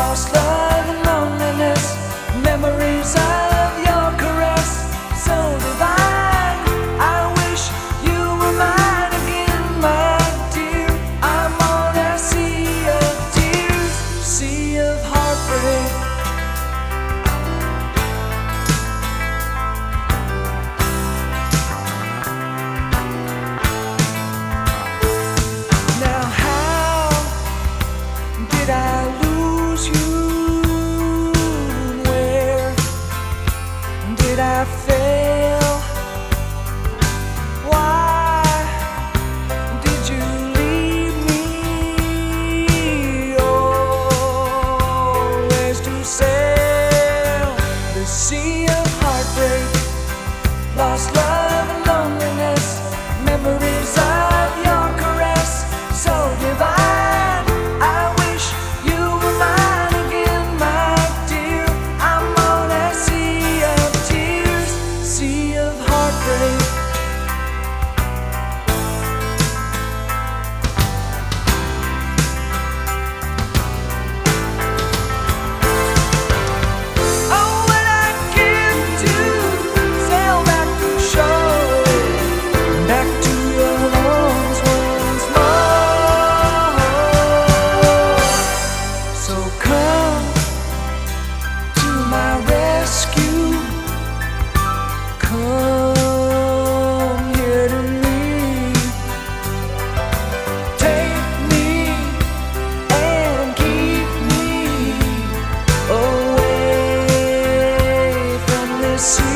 lost love and loneliness, memories of your caress, so divine. I wish you were mine again, my dear. I'm on a sea of tears, sea of heartbreak. Now, how did I? Me